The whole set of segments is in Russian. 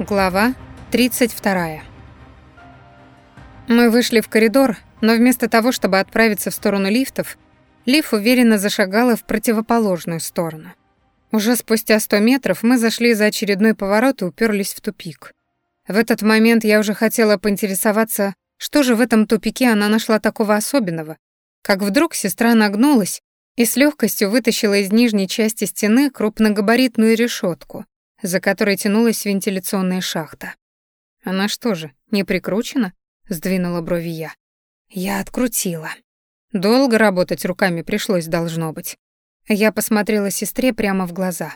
Глава 32. Мы вышли в коридор, но вместо того, чтобы отправиться в сторону лифтов, Лиф уверенно зашагала в противоположную сторону. Уже спустя 100 метров мы зашли за очередной поворот и уперлись в тупик. В этот момент я уже хотела поинтересоваться, что же в этом тупике она нашла такого особенного, как вдруг сестра нагнулась и с легкостью вытащила из нижней части стены крупногабаритную решетку, за которой тянулась вентиляционная шахта. «Она что же, не прикручена?» — сдвинула брови я. «Я открутила. Долго работать руками пришлось, должно быть». Я посмотрела сестре прямо в глаза.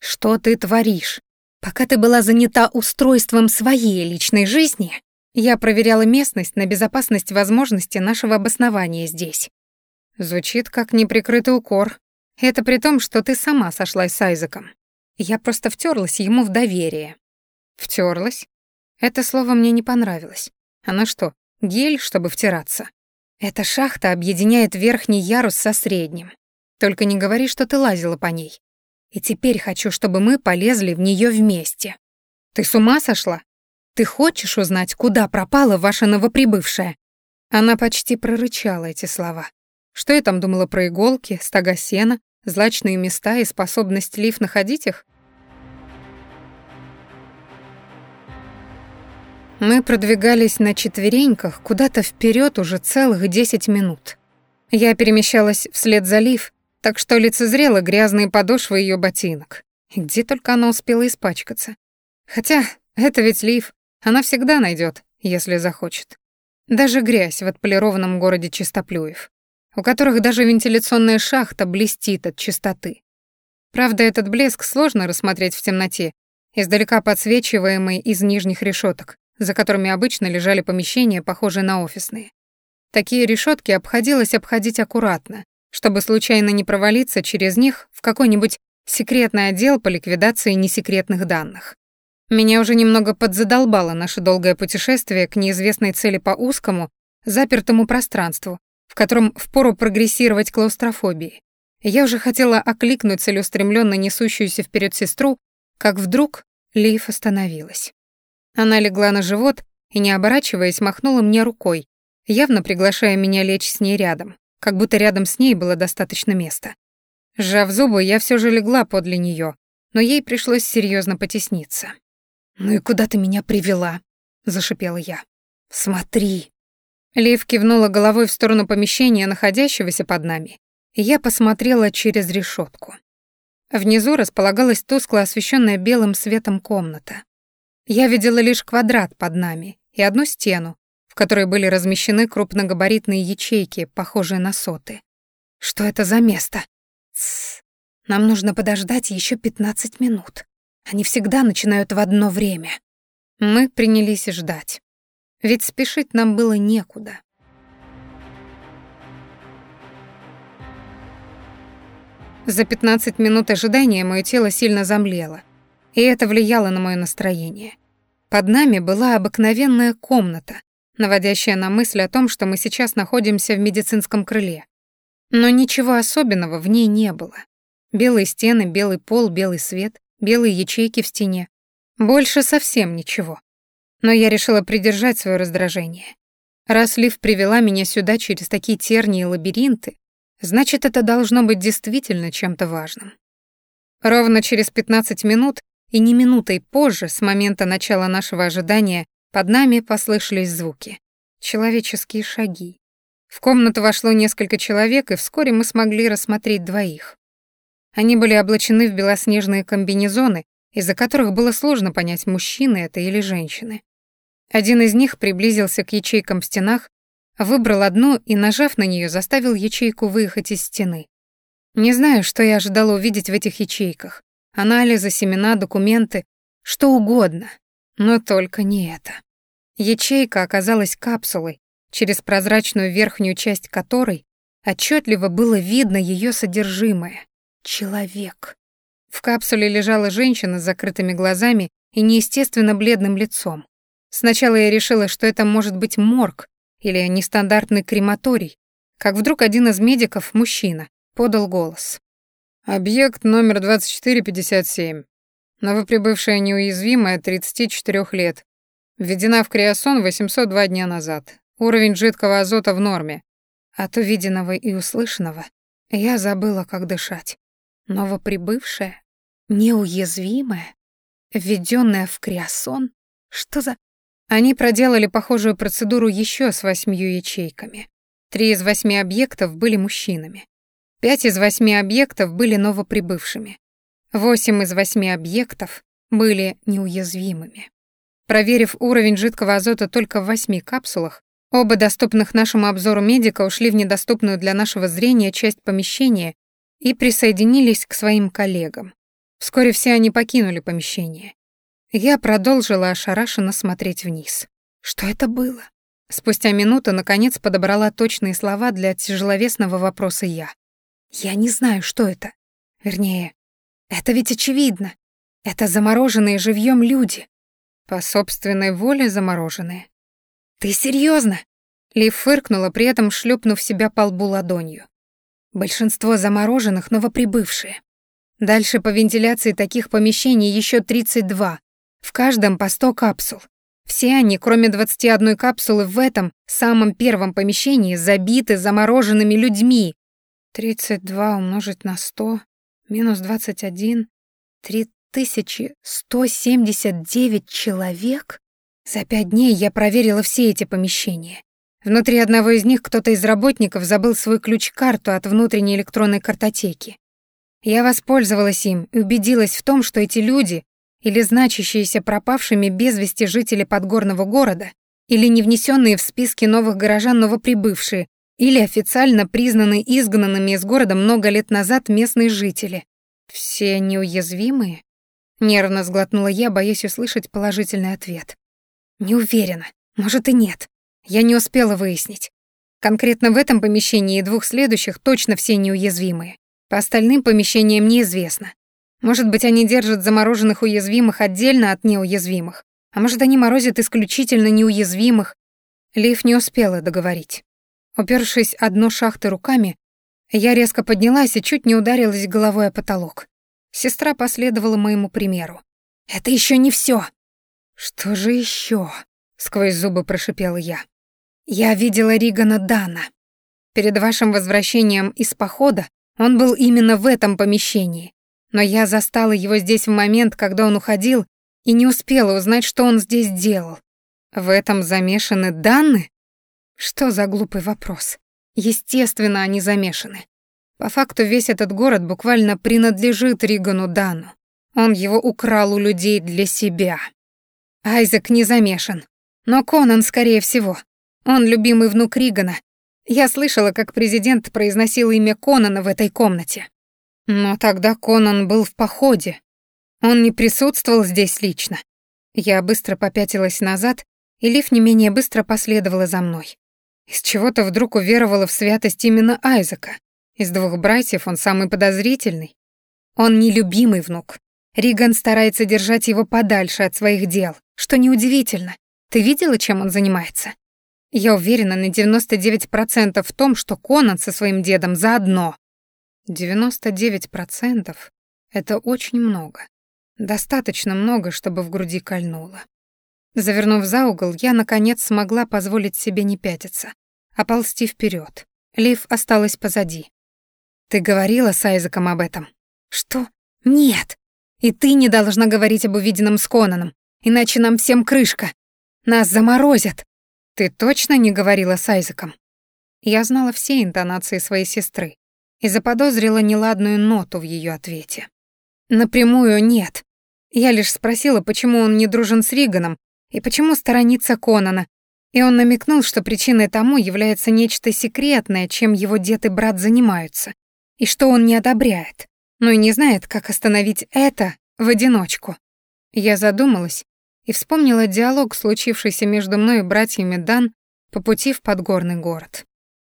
«Что ты творишь? Пока ты была занята устройством своей личной жизни, я проверяла местность на безопасность возможности нашего обоснования здесь». Звучит как неприкрытый укор. Это при том, что ты сама сошлась с Айзеком. Я просто втерлась ему в доверие. Втерлась? Это слово мне не понравилось. Она что, гель, чтобы втираться? Эта шахта объединяет верхний ярус со средним. Только не говори, что ты лазила по ней. И теперь хочу, чтобы мы полезли в нее вместе. Ты с ума сошла? Ты хочешь узнать, куда пропала ваша новоприбывшая? Она почти прорычала эти слова. Что я там думала про иголки, стога сена, злачные места и способность Лив находить их? Мы продвигались на четвереньках куда-то вперед уже целых десять минут. Я перемещалась вслед за Лив, так что лицезрела грязные подошвы ее ботинок. И где только она успела испачкаться. Хотя это ведь Лив, она всегда найдет, если захочет. Даже грязь в отполированном городе Чистоплюев, у которых даже вентиляционная шахта блестит от чистоты. Правда, этот блеск сложно рассмотреть в темноте, издалека подсвечиваемый из нижних решеток, за которыми обычно лежали помещения, похожие на офисные. Такие решетки обходилось обходить аккуратно, чтобы случайно не провалиться через них в какой-нибудь секретный отдел по ликвидации несекретных данных. Меня уже немного подзадолбало наше долгое путешествие к неизвестной цели по узкому, запертому пространству, в котором впору прогрессировать клаустрофобии. Я уже хотела окликнуть целеустремленно несущуюся вперед сестру, как вдруг Лив остановилась. Она легла на живот и, не оборачиваясь, махнула мне рукой, явно приглашая меня лечь с ней рядом, как будто рядом с ней было достаточно места. Сжав зубы, я все же легла подле нее, но ей пришлось серьезно потесниться. «Ну и куда ты меня привела?» — зашипела я. «Смотри!» Лив кивнула головой в сторону помещения, находящегося под нами, я посмотрела через решетку. Внизу располагалась тускло освещенная белым светом комната. Я видела лишь квадрат под нами и одну стену, в которой были размещены крупногабаритные ячейки, похожие на соты. Что это за место? Тссс. Нам нужно подождать еще 15 минут. Они всегда начинают в одно время. Мы принялись ждать. Ведь спешить нам было некуда. За 15 минут ожидания мое тело сильно замлело, и это влияло на мое настроение. Под нами была обыкновенная комната, наводящая на мысль о том, что мы сейчас находимся в медицинском крыле. Но ничего особенного в ней не было. Белые стены, белый пол, белый свет, белые ячейки в стене. Больше совсем ничего. Но я решила придержать свое раздражение. Раз Лив привела меня сюда через такие тернии и лабиринты, значит, это должно быть действительно чем-то важным. Ровно через 15 минут и не минутой позже, с момента начала нашего ожидания, под нами послышались звуки. Человеческие шаги. В комнату вошло несколько человек, и вскоре мы смогли рассмотреть двоих. Они были облачены в белоснежные комбинезоны, из-за которых было сложно понять, мужчины это или женщины. Один из них приблизился к ячейкам в стенах, выбрал одну и, нажав на нее, заставил ячейку выехать из стены. Не знаю, что я ожидала увидеть в этих ячейках. Анализы, семена, документы, что угодно, но только не это. Ячейка оказалась капсулой, через прозрачную верхнюю часть которой отчетливо было видно ее содержимое. Человек. В капсуле лежала женщина с закрытыми глазами и неестественно бледным лицом. Сначала я решила, что это может быть морг или нестандартный крематорий, как вдруг один из медиков, мужчина, подал голос. Объект номер 2457. Новоприбывшая неуязвимая, 34 лет. Введена в криосон 802 дня назад. Уровень жидкого азота в норме. От увиденного и услышанного я забыла, как дышать. Новоприбывшая, неуязвимая, введенная в криосон. Что за... Они проделали похожую процедуру еще с восьмью ячейками. Три из восьми объектов были мужчинами. Пять из восьми объектов были новоприбывшими. Восемь из восьми объектов были неуязвимыми. Проверив уровень жидкого азота только в восьми капсулах, оба доступных нашему обзору медика ушли в недоступную для нашего зрения часть помещения и присоединились к своим коллегам. Вскоре все они покинули помещение. Я продолжила ошарашенно смотреть вниз. Что это было? Спустя минуту, наконец, подобрала точные слова для тяжеловесного вопроса я. Я не знаю, что это. Вернее, это ведь очевидно. Это замороженные живьем люди. По собственной воле замороженные. Ты серьезно? Лив фыркнула, при этом шлепнув себя по лбу ладонью. Большинство замороженных новоприбывшие. Дальше по вентиляции таких помещений еще 32, в каждом по 100 капсул. Все они, кроме 21 капсулы в этом самом первом помещении, забиты замороженными людьми. 32 умножить на 100 минус 21 3179 человек. За пять дней я проверила все эти помещения. Внутри одного из них кто-то из работников забыл свой ключ-карту от внутренней электронной картотеки. Я воспользовалась им и убедилась в том, что эти люди или значащиеся пропавшими без вести жители подгорного города, или не внесенные в списки новых горожан новоприбывшие, или официально признанные изгнанными из города много лет назад местные жители. Все неуязвимые? Нервно сглотнула я, боясь услышать положительный ответ. Не уверена. Может и нет. Я не успела выяснить. Конкретно в этом помещении и двух следующих точно все неуязвимые. По остальным помещениям неизвестно. Может быть, они держат замороженных уязвимых отдельно от неуязвимых. А может, они морозят исключительно неуязвимых. Лив не успела договорить. Упершись одно шахты руками, я резко поднялась и чуть не ударилась головой о потолок. Сестра последовала моему примеру. «Это еще не все. «Что же еще? сквозь зубы прошипела я. «Я видела Ригана Дана. Перед вашим возвращением из похода он был именно в этом помещении, но я застала его здесь в момент, когда он уходил, и не успела узнать, что он здесь делал. В этом замешаны Данны? Что за глупый вопрос? Естественно, они замешаны. По факту весь этот город буквально принадлежит Ригану Дану. Он его украл у людей для себя. Айзек не замешан. Но Конан, скорее всего. Он любимый внук Ригана. Я слышала, как президент произносил имя Конана в этой комнате. Но тогда Конан был в походе. Он не присутствовал здесь лично. Я быстро попятилась назад, и Лив не менее быстро последовала за мной. Из чего-то вдруг уверовала в святость именно Айзека. Из двух братьев он самый подозрительный. Он нелюбимый внук. Риган старается держать его подальше от своих дел, что неудивительно. Ты видела, чем он занимается? Я уверена на 99% в том, что Конан со своим дедом заодно. 99% — это очень много. Достаточно много, чтобы в груди кольнуло. Завернув за угол, я, наконец, смогла позволить себе не пятиться, а ползти вперед. Лив осталась позади. «Ты говорила с Айзеком об этом?» «Что? Нет! И ты не должна говорить об увиденном с Конаном, иначе нам всем крышка. Нас заморозят!» «Ты точно не говорила с Айзеком?» Я знала все интонации своей сестры, и заподозрила неладную ноту в ее ответе. Напрямую нет. Я лишь спросила, почему он не дружен с Риганом и почему сторонится Конана, и он намекнул, что причиной тому является нечто секретное, чем его дед и брат занимаются, и что он не одобряет, но и не знает, как остановить это в одиночку. Я задумалась и вспомнила диалог, случившийся между мной и братьями Дан по пути в подгорный город.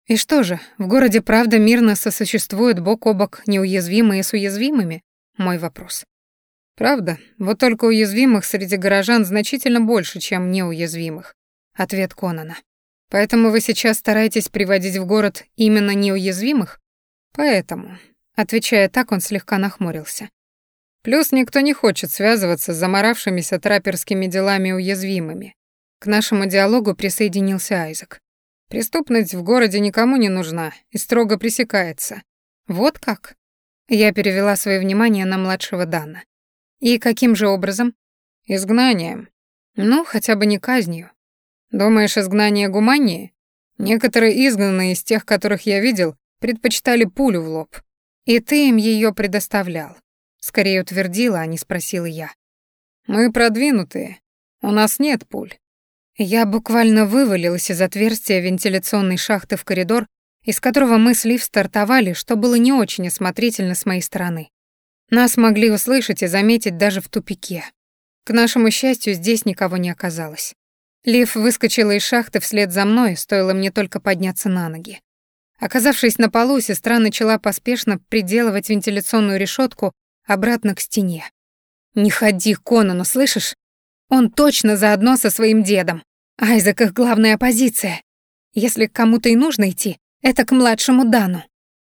И что же, в городе правда мирно сосуществуют бок о бок неуязвимые с уязвимыми? Мой вопрос. Правда, вот только уязвимых среди горожан значительно больше, чем неуязвимых. Ответ Конана. Поэтому вы сейчас стараетесь приводить в город именно неуязвимых? Поэтому. Отвечая так, он слегка нахмурился. Плюс никто не хочет связываться с заморавшимися траперскими делами уязвимыми. К нашему диалогу присоединился Айзек. Преступность в городе никому не нужна и строго пресекается. Вот как? Я перевела свое внимание на младшего Дана. И каким же образом? Изгнанием. Ну, хотя бы не казнью. Думаешь, изгнание гуманнее? Некоторые изгнанные из тех, которых я видел, предпочитали пулю в лоб. И ты им ее предоставлял. Скорее утвердила, а не спросила я. Мы продвинутые. У нас нет пуль. Я буквально вывалилась из отверстия вентиляционной шахты в коридор, из которого мы с Лив стартовали, что было не очень осмотрительно с моей стороны. Нас могли услышать и заметить даже в тупике. К нашему счастью, здесь никого не оказалось. Лив выскочила из шахты вслед за мной, стоило мне только подняться на ноги. Оказавшись на полу, сестра начала поспешно приделывать вентиляционную решетку обратно к стене. «Не ходи к Конану, слышишь? Он точно заодно со своим дедом. Айзек их главная оппозиция. Если к кому-то и нужно идти, это к младшему Дану.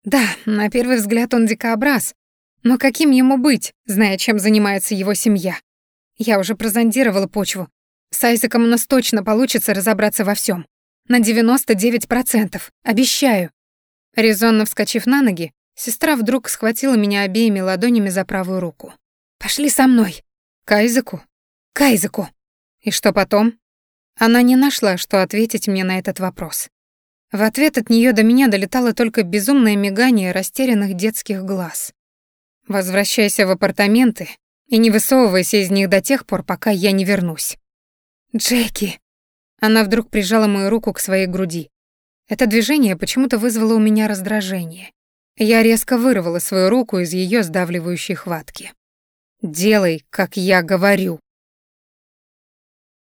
Да, на первый взгляд он дикообраз, но каким ему быть, зная, чем занимается его семья? Я уже прозондировала почву. С Айзеком у нас точно получится разобраться во всем. На 99%, обещаю. Резонно вскочив на ноги, сестра вдруг схватила меня обеими ладонями за правую руку. «Пошли со мной!» «К Айзеку?» «К Айзеку!» «И что потом?» Она не нашла, что ответить мне на этот вопрос. В ответ от нее до меня долетало только безумное мигание растерянных детских глаз. «Возвращайся в апартаменты и не высовывайся из них до тех пор, пока я не вернусь». «Джеки!» Она вдруг прижала мою руку к своей груди. Это движение почему-то вызвало у меня раздражение. Я резко вырвала свою руку из ее сдавливающей хватки. «Делай, как я говорю»,